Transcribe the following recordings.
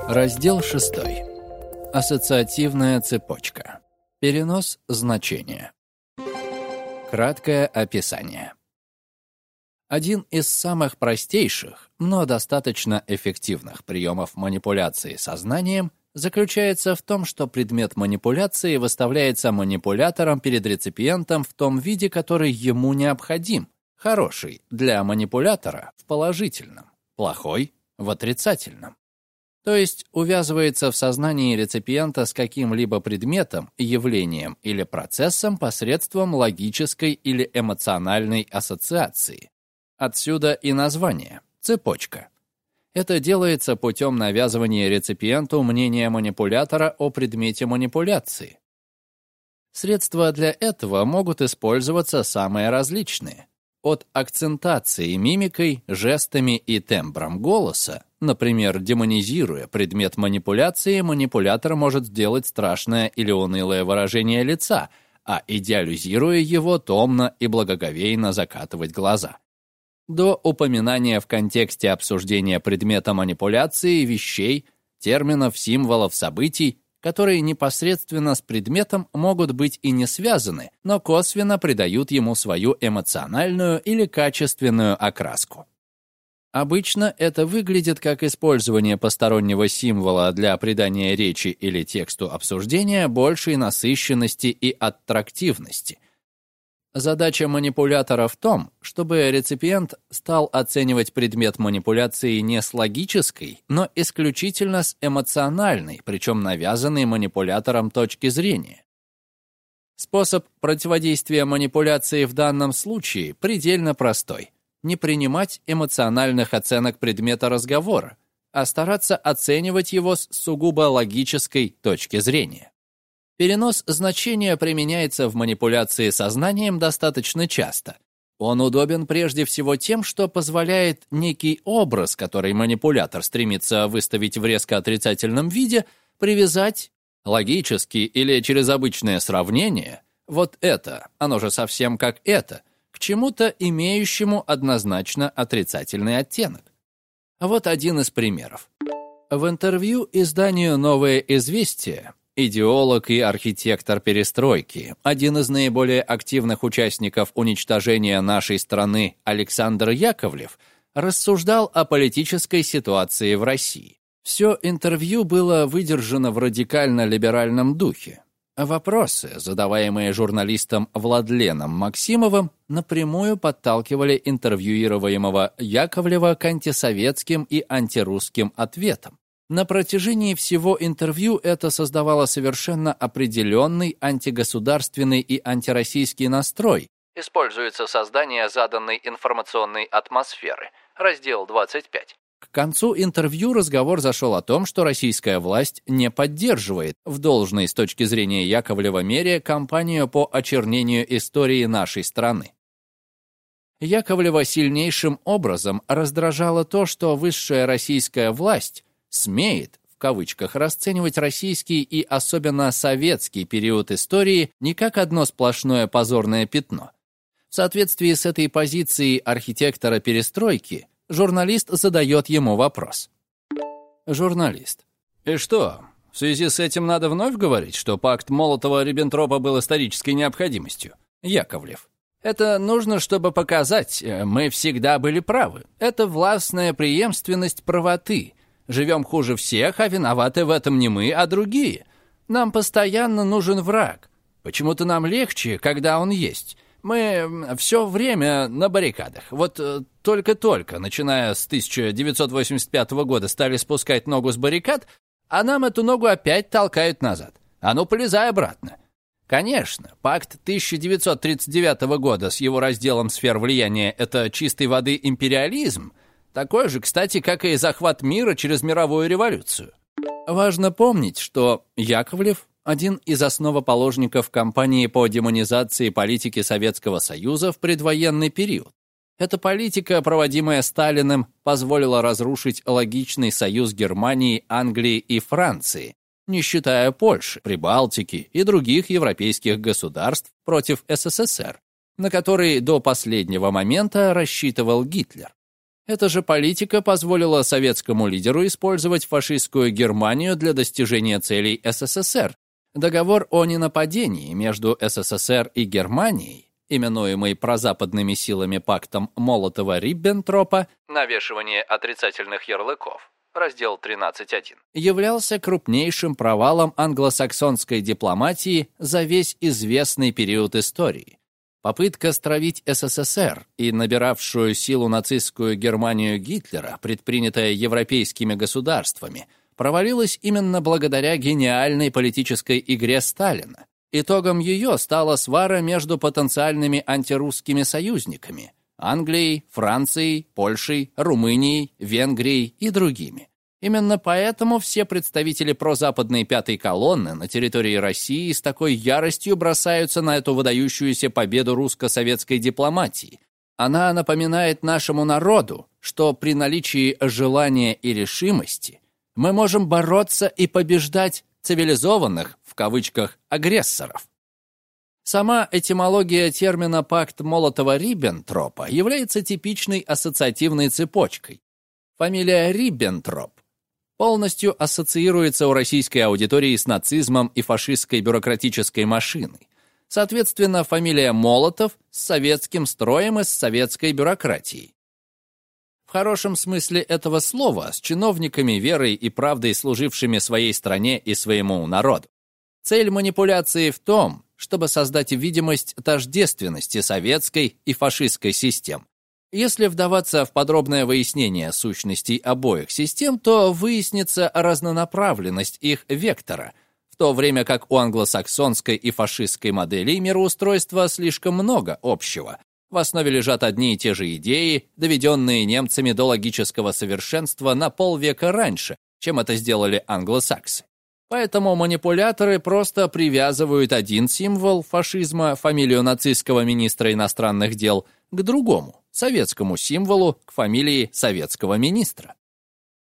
Раздел 6. Ассоциативная цепочка. Перенос значения. Краткое описание. Один из самых простейших, но достаточно эффективных приемов манипуляции сознанием заключается в том, что предмет манипуляции выставляется манипулятором перед реципиентом в том виде, который ему необходим, хороший для манипулятора в положительном, плохой в отрицательном. То есть увязывается в сознании реципиента с каким-либо предметом, явлением или процессом посредством логической или эмоциональной ассоциации. Отсюда и название – цепочка. Это делается путем навязывания реципиенту мнения манипулятора о предмете манипуляции. Средства для этого могут использоваться самые различные. От акцентации мимикой, жестами и тембром голоса Например, демонизируя предмет манипуляции, манипулятор может сделать страшное или унылое выражение лица, а идеализируя его, томно и благоговейно закатывать глаза. До упоминания в контексте обсуждения предмета манипуляции вещей, терминов, символов, событий, которые непосредственно с предметом могут быть и не связаны, но косвенно придают ему свою эмоциональную или качественную окраску. Обычно это выглядит как использование постороннего символа для придания речи или тексту обсуждения большей насыщенности и аттрактивности. Задача манипулятора в том, чтобы реципиент стал оценивать предмет манипуляции не с логической, но исключительно с эмоциональной, причем навязанной манипулятором точки зрения. Способ противодействия манипуляции в данном случае предельно простой – не принимать эмоциональных оценок предмета разговора, а стараться оценивать его с сугубо логической точки зрения. Перенос значения применяется в манипуляции сознанием достаточно часто. Он удобен прежде всего тем, что позволяет некий образ, который манипулятор стремится выставить в резко отрицательном виде, привязать логически или через обычное сравнение, вот это, оно же совсем как это – чему-то имеющему однозначно отрицательный оттенок. Вот один из примеров. В интервью изданию «Новое известие» идеолог и архитектор перестройки, один из наиболее активных участников уничтожения нашей страны Александр Яковлев, рассуждал о политической ситуации в России. Все интервью было выдержано в радикально-либеральном духе. Вопросы, задаваемые журналистом Владленом Максимовым, напрямую подталкивали интервьюируемого Яковлева к антисоветским и антирусским ответам. На протяжении всего интервью это создавало совершенно определенный антигосударственный и антироссийский настрой. Используется создание заданной информационной атмосферы. Раздел 25. Концу интервью разговор зашел о том, что российская власть не поддерживает в должной с точки зрения Яковлева мере кампанию по очернению истории нашей страны. Яковлева сильнейшим образом раздражало то, что высшая российская власть смеет в кавычках расценивать российский и особенно советский период истории не как одно сплошное позорное пятно. В соответствии с этой позицией архитектора перестройки Журналист задает ему вопрос. Журналист. И что, в связи с этим надо вновь говорить, что пакт Молотова-Риббентропа был исторической необходимостью? Яковлев. Это нужно, чтобы показать, э, мы всегда были правы. Это властная преемственность правоты. Живем хуже всех, а виноваты в этом не мы, а другие. Нам постоянно нужен враг. Почему-то нам легче, когда он есть. Мы все время на баррикадах. Вот э, только-только, начиная с 1985 года, стали спускать ногу с баррикад, а нам эту ногу опять толкают назад. А ну, полезай обратно. Конечно, пакт 1939 года с его разделом сфер влияния – это чистой воды империализм, такой же, кстати, как и захват мира через мировую революцию. Важно помнить, что Яковлев один из основоположников кампании по демонизации политики Советского Союза в предвоенный период. Эта политика, проводимая Сталиным, позволила разрушить логичный союз Германии, Англии и Франции, не считая Польши, Прибалтики и других европейских государств против СССР, на который до последнего момента рассчитывал Гитлер. Эта же политика позволила советскому лидеру использовать фашистскую Германию для достижения целей СССР. Договор о ненападении между СССР и Германией, именуемый прозападными силами пактом Молотова-Риббентропа, навешивание отрицательных ярлыков, раздел 13.1, являлся крупнейшим провалом англосаксонской дипломатии за весь известный период истории. Попытка стравить СССР и набиравшую силу нацистскую Германию Гитлера, предпринятая европейскими государствами, провалилась именно благодаря гениальной политической игре Сталина. Итогом ее стала свара между потенциальными антирусскими союзниками – Англией, Францией, Польшей, Румынией, Венгрией и другими. Именно поэтому все представители прозападной пятой колонны на территории России с такой яростью бросаются на эту выдающуюся победу русско-советской дипломатии. Она напоминает нашему народу, что при наличии желания и решимости мы можем бороться и побеждать цивилизованных, в кавычках, агрессоров. Сама этимология термина «пакт Молотова-Риббентропа» является типичной ассоциативной цепочкой. Фамилия Риббентроп полностью ассоциируется у российской аудитории с нацизмом и фашистской бюрократической машиной. Соответственно, фамилия Молотов с советским строем и с советской бюрократией. В хорошем смысле этого слова, с чиновниками верой и правдой, служившими своей стране и своему народу. Цель манипуляции в том, чтобы создать видимость тождественности советской и фашистской систем, если вдаваться в подробное выяснение сущностей обоих систем, то выяснится разнонаправленность их вектора, в то время как у англосаксонской и фашистской моделей мироустройства слишком много общего. В основе лежат одни и те же идеи, доведенные немцами до логического совершенства на полвека раньше, чем это сделали англосаксы. Поэтому манипуляторы просто привязывают один символ фашизма, фамилию нацистского министра иностранных дел, к другому советскому символу к фамилии советского министра.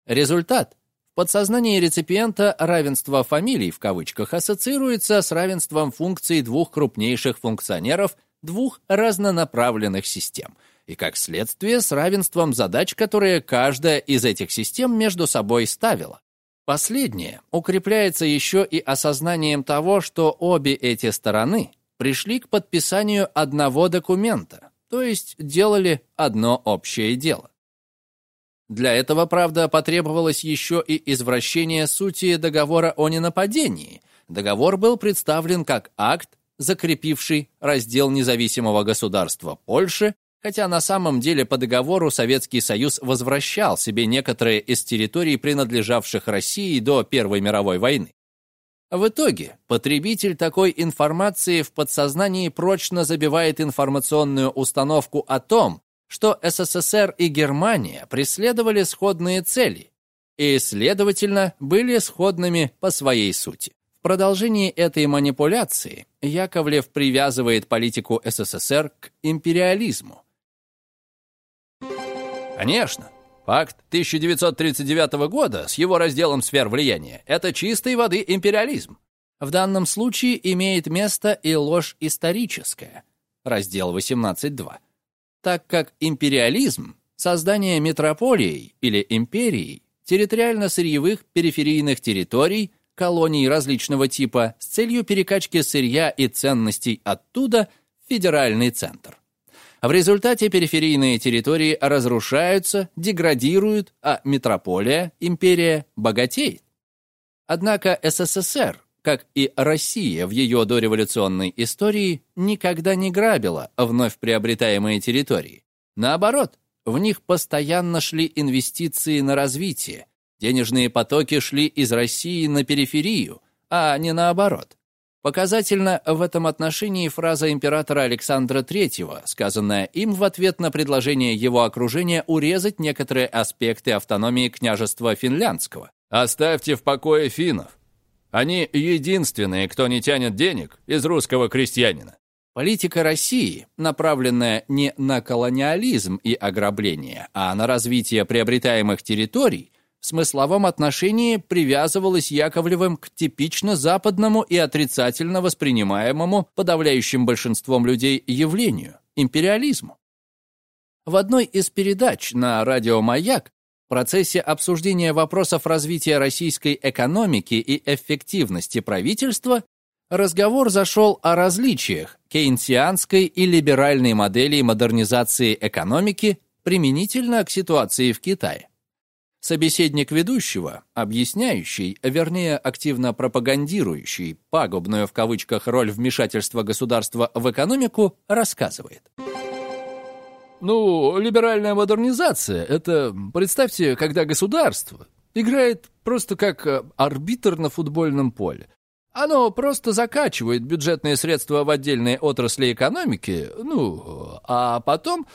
Результат. В подсознании реципиента равенство фамилий в кавычках ассоциируется с равенством функций двух крупнейших функционеров двух разнонаправленных систем и, как следствие, с равенством задач, которые каждая из этих систем между собой ставила. Последнее укрепляется еще и осознанием того, что обе эти стороны пришли к подписанию одного документа, то есть делали одно общее дело. Для этого, правда, потребовалось еще и извращение сути договора о ненападении. Договор был представлен как акт, закрепивший раздел независимого государства Польши, хотя на самом деле по договору Советский Союз возвращал себе некоторые из территорий, принадлежавших России до Первой мировой войны. В итоге потребитель такой информации в подсознании прочно забивает информационную установку о том, что СССР и Германия преследовали сходные цели и, следовательно, были сходными по своей сути. В продолжении этой манипуляции Яковлев привязывает политику СССР к империализму. Конечно, Факт 1939 года с его разделом сфер влияния – это чистой воды империализм. В данном случае имеет место и ложь историческая, раздел 18.2, так как империализм – создание метрополией или империей территориально-сырьевых периферийных территорий, колоний различного типа с целью перекачки сырья и ценностей оттуда в федеральный центр. В результате периферийные территории разрушаются, деградируют, а метрополия, империя, богатеет. Однако СССР, как и Россия в ее дореволюционной истории, никогда не грабила вновь приобретаемые территории. Наоборот, в них постоянно шли инвестиции на развитие, денежные потоки шли из России на периферию, а не наоборот. Показательно в этом отношении фраза императора Александра III, сказанная им в ответ на предложение его окружения урезать некоторые аспекты автономии княжества финляндского. «Оставьте в покое финнов. Они единственные, кто не тянет денег из русского крестьянина». Политика России, направленная не на колониализм и ограбление, а на развитие приобретаемых территорий, в смысловом отношении привязывалась Яковлевым к типично западному и отрицательно воспринимаемому подавляющим большинством людей явлению – империализму. В одной из передач на радио «Маяк» в процессе обсуждения вопросов развития российской экономики и эффективности правительства разговор зашел о различиях кейнсианской и либеральной моделей модернизации экономики применительно к ситуации в Китае. Собеседник ведущего, объясняющий, вернее, активно пропагандирующий пагубную в кавычках роль вмешательства государства в экономику, рассказывает. Ну, либеральная модернизация — это, представьте, когда государство играет просто как э, арбитр на футбольном поле. Оно просто закачивает бюджетные средства в отдельные отрасли экономики, ну, а потом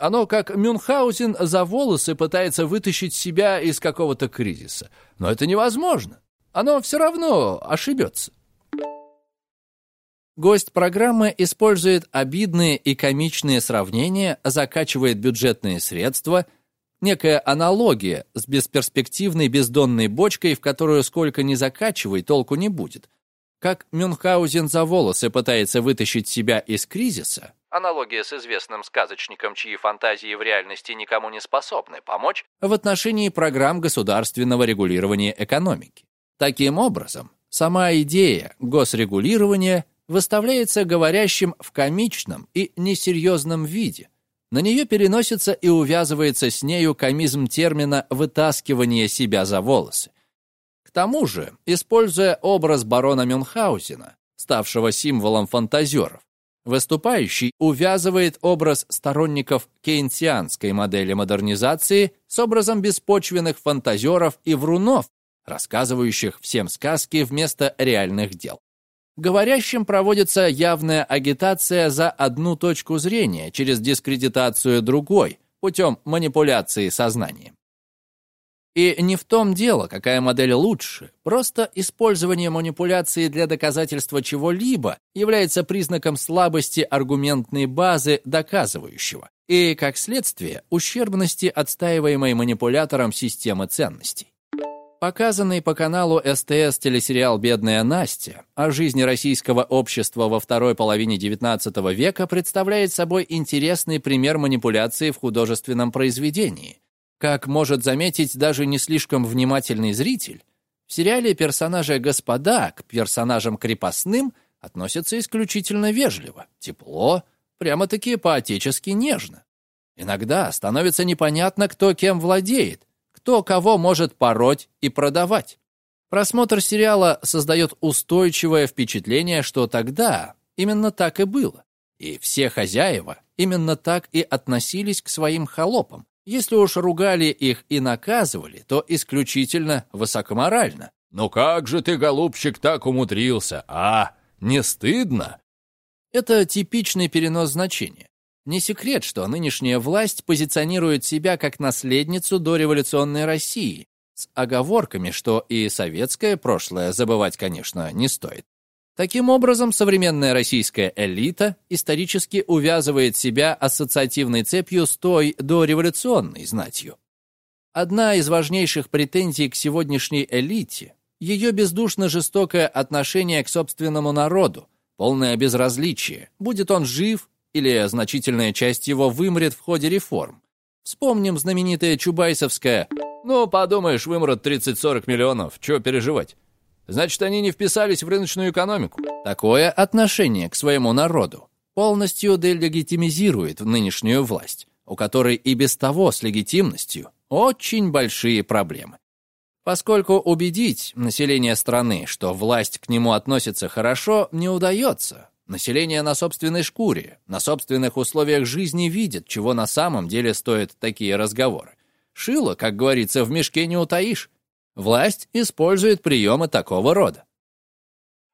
оно, как Мюнхгаузен, за волосы пытается вытащить себя из какого-то кризиса. Но это невозможно. Оно все равно ошибется. Гость программы использует обидные и комичные сравнения, закачивает бюджетные средства, некая аналогия с бесперспективной бездонной бочкой, в которую сколько ни закачивай, толку не будет. Как Мюнхгаузен за волосы пытается вытащить себя из кризиса, аналогия с известным сказочником, чьи фантазии в реальности никому не способны помочь, в отношении программ государственного регулирования экономики. Таким образом, сама идея госрегулирования выставляется говорящим в комичном и несерьезном виде. На нее переносится и увязывается с нею комизм термина «вытаскивание себя за волосы» тому же, используя образ барона Мюнхгаузена, ставшего символом фантазеров, выступающий увязывает образ сторонников кейнсианской модели модернизации с образом беспочвенных фантазеров и врунов, рассказывающих всем сказки вместо реальных дел. Говорящим проводится явная агитация за одну точку зрения через дискредитацию другой, путем манипуляции сознанием. И не в том дело, какая модель лучше. Просто использование манипуляции для доказательства чего-либо является признаком слабости аргументной базы доказывающего и, как следствие, ущербности отстаиваемой манипулятором системы ценностей. Показанный по каналу СТС телесериал «Бедная Настя» о жизни российского общества во второй половине XIX века представляет собой интересный пример манипуляции в художественном произведении – как может заметить даже не слишком внимательный зритель, в сериале персонажи господа к персонажам крепостным относятся исключительно вежливо, тепло, прямо-таки по-отечески нежно. Иногда становится непонятно, кто кем владеет, кто кого может пороть и продавать. Просмотр сериала создает устойчивое впечатление, что тогда именно так и было. И все хозяева именно так и относились к своим холопам, если уж ругали их и наказывали, то исключительно высокоморально. «Ну как же ты, голубчик, так умудрился, а? Не стыдно?» Это типичный перенос значения. Не секрет, что нынешняя власть позиционирует себя как наследницу дореволюционной России, с оговорками, что и советское прошлое забывать, конечно, не стоит. Таким образом, современная российская элита исторически увязывает себя ассоциативной цепью с той дореволюционной знатью. Одна из важнейших претензий к сегодняшней элите – ее бездушно жестокое отношение к собственному народу, полное безразличие, будет он жив или значительная часть его вымрет в ходе реформ. Вспомним знаменитое Чубайсовское «Ну, подумаешь, вымрут 30-40 миллионов, чего переживать?» Значит, они не вписались в рыночную экономику. Такое отношение к своему народу полностью делегитимизирует нынешнюю власть, у которой и без того с легитимностью очень большие проблемы. Поскольку убедить население страны, что власть к нему относится хорошо, не удается, население на собственной шкуре, на собственных условиях жизни видит, чего на самом деле стоят такие разговоры. Шило, как говорится, в мешке не утаишь. Власть использует приемы такого рода.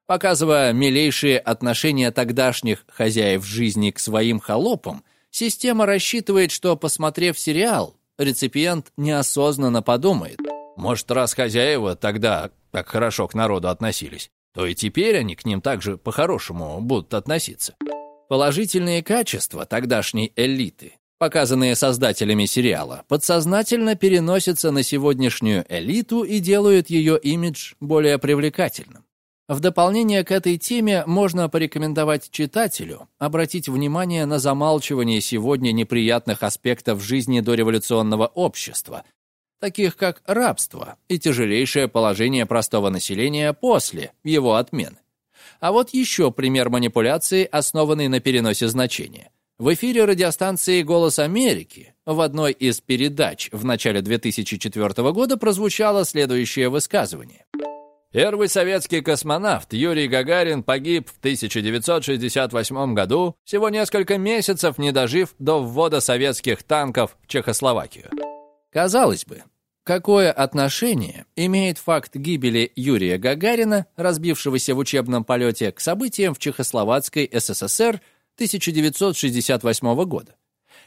Показывая милейшие отношения тогдашних хозяев жизни к своим холопам, система рассчитывает, что, посмотрев сериал, реципиент неосознанно подумает, может, раз хозяева тогда так хорошо к народу относились, то и теперь они к ним также по-хорошему будут относиться. Положительные качества тогдашней элиты показанные создателями сериала, подсознательно переносятся на сегодняшнюю элиту и делают ее имидж более привлекательным. В дополнение к этой теме можно порекомендовать читателю обратить внимание на замалчивание сегодня неприятных аспектов жизни дореволюционного общества, таких как рабство и тяжелейшее положение простого населения после его отмены. А вот еще пример манипуляции, основанный на переносе значения. В эфире радиостанции «Голос Америки» в одной из передач в начале 2004 года прозвучало следующее высказывание – Первый советский космонавт Юрий Гагарин погиб в 1968 году, всего несколько месяцев не дожив до ввода советских танков в Чехословакию. Казалось бы, какое отношение имеет факт гибели Юрия Гагарина, разбившегося в учебном полете, к событиям в Чехословацкой СССР 1968 года?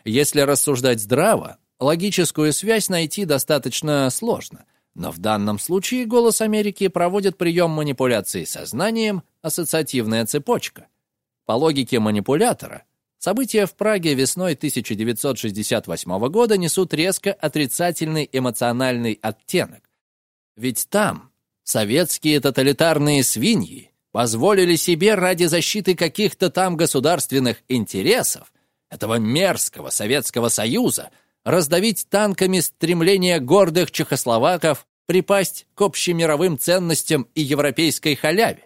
Если рассуждать здраво, логическую связь найти достаточно сложно – но в данном случае «Голос Америки» проводит прием манипуляции сознанием «ассоциативная цепочка». По логике манипулятора, события в Праге весной 1968 года несут резко отрицательный эмоциональный оттенок. Ведь там советские тоталитарные свиньи позволили себе ради защиты каких-то там государственных интересов этого мерзкого Советского Союза – раздавить танками стремление гордых чехословаков припасть к общемировым ценностям и европейской халяве.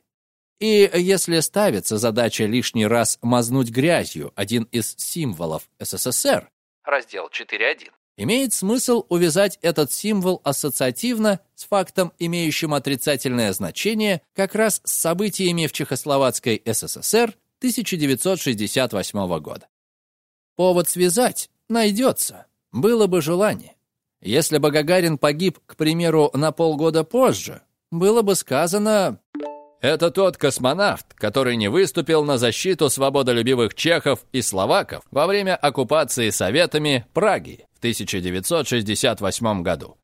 И если ставится задача лишний раз мазнуть грязью один из символов СССР, раздел 4.1, имеет смысл увязать этот символ ассоциативно с фактом, имеющим отрицательное значение, как раз с событиями в Чехословацкой СССР 1968 года. Повод связать найдется. Было бы желание. Если бы Гагарин погиб, к примеру, на полгода позже, было бы сказано «Это тот космонавт, который не выступил на защиту свободолюбивых чехов и словаков во время оккупации Советами Праги в 1968 году».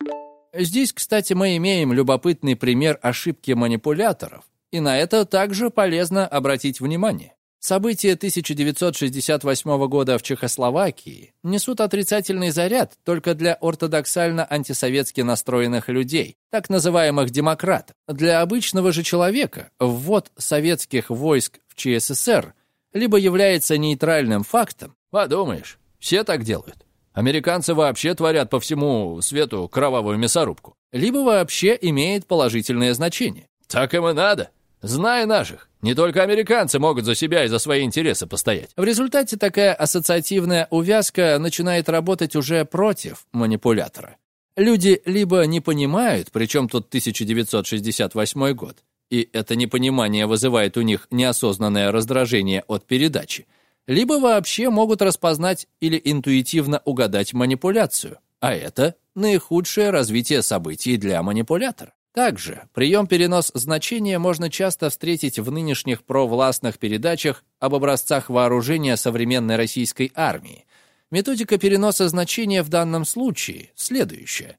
Здесь, кстати, мы имеем любопытный пример ошибки манипуляторов, и на это также полезно обратить внимание. События 1968 года в Чехословакии несут отрицательный заряд только для ортодоксально антисоветски настроенных людей, так называемых демократов. Для обычного же человека ввод советских войск в ЧССР либо является нейтральным фактом, подумаешь, все так делают. Американцы вообще творят по всему свету кровавую мясорубку. Либо вообще имеет положительное значение. Так им и надо. Зная наших, не только американцы могут за себя и за свои интересы постоять. В результате такая ассоциативная увязка начинает работать уже против манипулятора. Люди либо не понимают, причем тут 1968 год, и это непонимание вызывает у них неосознанное раздражение от передачи, либо вообще могут распознать или интуитивно угадать манипуляцию, а это наихудшее развитие событий для манипулятора. Также прием-перенос значения можно часто встретить в нынешних провластных передачах об образцах вооружения современной российской армии. Методика переноса значения в данном случае следующая.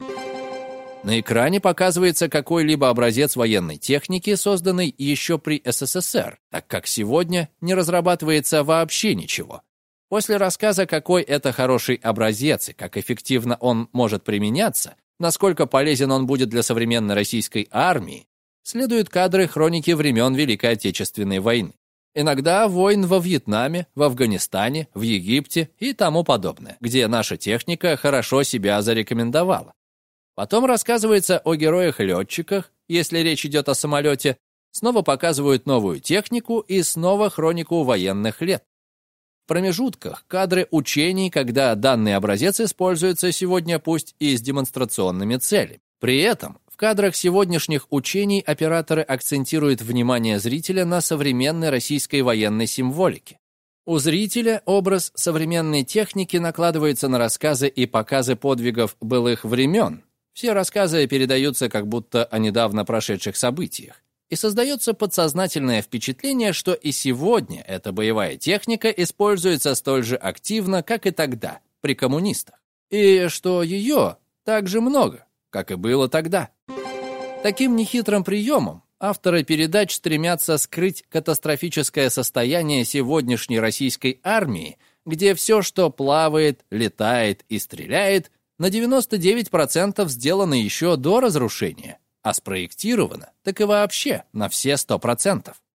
На экране показывается какой-либо образец военной техники, созданный еще при СССР, так как сегодня не разрабатывается вообще ничего. После рассказа, какой это хороший образец и как эффективно он может применяться, насколько полезен он будет для современной российской армии, следуют кадры хроники времен Великой Отечественной войны. Иногда войн во Вьетнаме, в Афганистане, в Египте и тому подобное, где наша техника хорошо себя зарекомендовала. Потом рассказывается о героях-летчиках, если речь идет о самолете, снова показывают новую технику и снова хронику военных лет промежутках кадры учений, когда данный образец используется сегодня пусть и с демонстрационными целями. При этом в кадрах сегодняшних учений операторы акцентируют внимание зрителя на современной российской военной символике. У зрителя образ современной техники накладывается на рассказы и показы подвигов былых времен. Все рассказы передаются как будто о недавно прошедших событиях и создается подсознательное впечатление, что и сегодня эта боевая техника используется столь же активно, как и тогда, при коммунистах, и что ее так же много, как и было тогда. Таким нехитрым приемом авторы передач стремятся скрыть катастрофическое состояние сегодняшней российской армии, где все, что плавает, летает и стреляет, на 99% сделано еще до разрушения – а спроектировано так и вообще на все 100%.